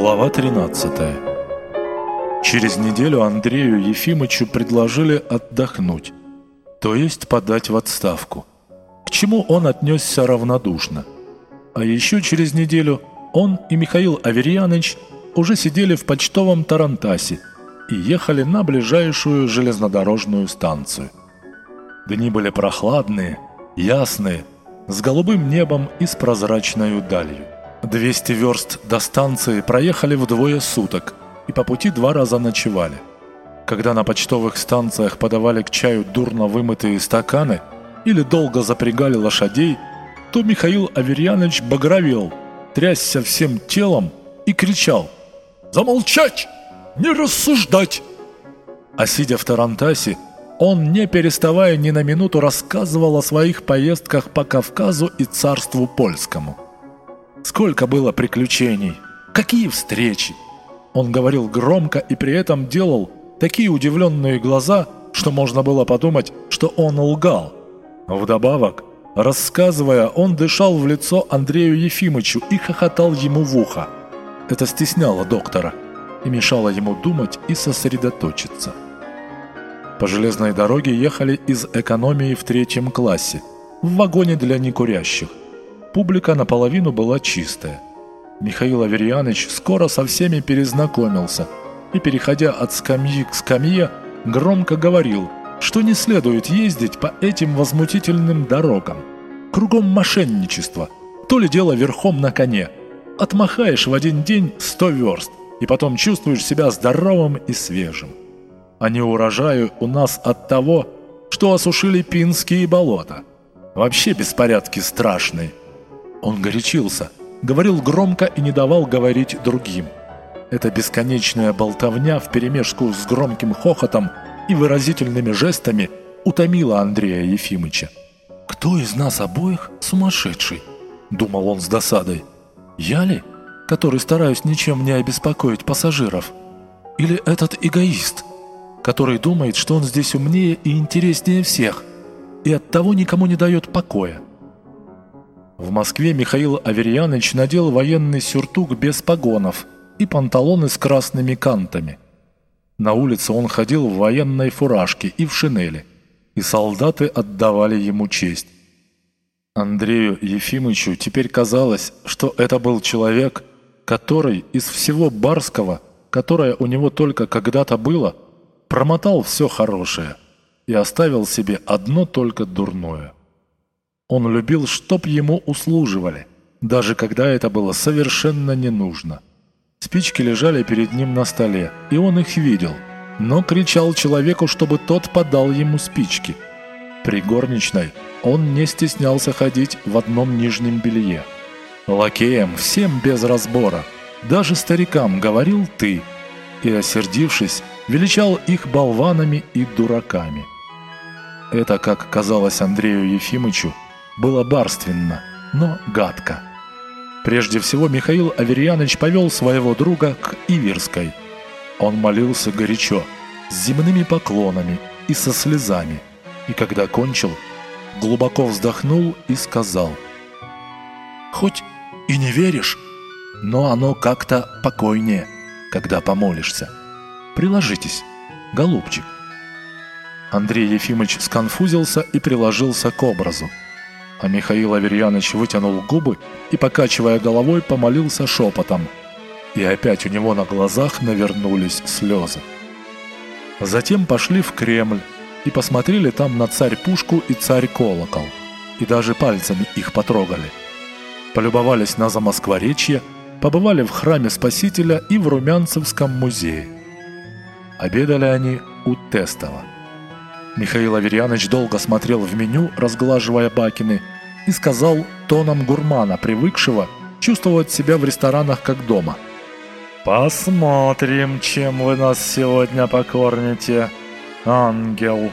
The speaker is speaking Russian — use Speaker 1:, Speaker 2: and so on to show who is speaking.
Speaker 1: Глава 13 Через неделю Андрею Ефимовичу предложили отдохнуть, то есть подать в отставку, к чему он отнесся равнодушно. А еще через неделю он и Михаил Аверьяныч уже сидели в почтовом Тарантасе и ехали на ближайшую железнодорожную станцию. Дни были прохладные, ясные, с голубым небом и с прозрачной далью. 200 верст до станции проехали вдвое суток и по пути два раза ночевали. Когда на почтовых станциях подавали к чаю дурно вымытые стаканы или долго запрягали лошадей, то Михаил Аверьянович багровел, трясся всем телом и кричал «Замолчать! Не рассуждать!» А сидя в Тарантасе, он, не переставая ни на минуту, рассказывал о своих поездках по Кавказу и царству польскому. Сколько было приключений, какие встречи! Он говорил громко и при этом делал такие удивленные глаза, что можно было подумать, что он лгал. Вдобавок, рассказывая, он дышал в лицо Андрею Ефимычу и хохотал ему в ухо. Это стесняло доктора и мешало ему думать и сосредоточиться. По железной дороге ехали из экономии в третьем классе, в вагоне для некурящих. Публика наполовину была чистая. Михаил Аверьяныч скоро со всеми перезнакомился и, переходя от скамьи к скамье, громко говорил, что не следует ездить по этим возмутительным дорогам. Кругом мошенничество, то ли дело верхом на коне. Отмахаешь в один день сто верст, и потом чувствуешь себя здоровым и свежим а не урожаю у нас от того, что осушили пинские болота. Вообще беспорядки страшные. Он горячился, говорил громко и не давал говорить другим. Эта бесконечная болтовня вперемешку с громким хохотом и выразительными жестами утомила Андрея Ефимыча. «Кто из нас обоих сумасшедший?» – думал он с досадой. «Я ли, который стараюсь ничем не обеспокоить пассажиров? Или этот эгоист, который думает, что он здесь умнее и интереснее всех, и оттого никому не дает покоя. В Москве Михаил Аверьяныч надел военный сюртук без погонов и панталоны с красными кантами. На улице он ходил в военной фуражке и в шинели, и солдаты отдавали ему честь. Андрею Ефимычу теперь казалось, что это был человек, который из всего барского, которое у него только когда-то было – промотал все хорошее и оставил себе одно только дурное. Он любил, чтоб ему услуживали, даже когда это было совершенно не нужно. Спички лежали перед ним на столе, и он их видел, но кричал человеку, чтобы тот подал ему спички. При горничной он не стеснялся ходить в одном нижнем белье. Лакеям всем без разбора, даже старикам говорил «ты», и, осердившись, величал их болванами и дураками. Это, как казалось Андрею Ефимычу, было барственно, но гадко. Прежде всего Михаил Аверьяныч повел своего друга к Иверской. Он молился горячо, с земными поклонами и со слезами, и когда кончил, глубоко вздохнул и сказал «Хоть и не веришь, но оно как-то покойнее, когда помолишься». Приложитесь, голубчик». Андрей Ефимович сконфузился и приложился к образу. А Михаил Аверьяныч вытянул губы и, покачивая головой, помолился шепотом. И опять у него на глазах навернулись слезы. Затем пошли в Кремль и посмотрели там на царь-пушку и царь-колокол. И даже пальцами их потрогали. Полюбовались на Замоскворечье, побывали в храме Спасителя и в Румянцевском музее. Обедали они у Тестова. Михаил Аверьяныч долго смотрел в меню, разглаживая бакины, и сказал тоном гурмана, привыкшего чувствовать себя в ресторанах как дома. «Посмотрим, чем вы нас сегодня покормите, ангел».